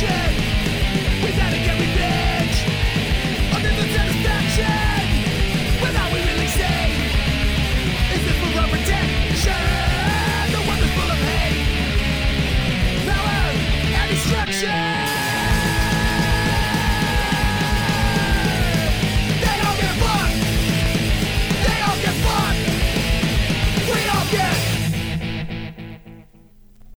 Yeah!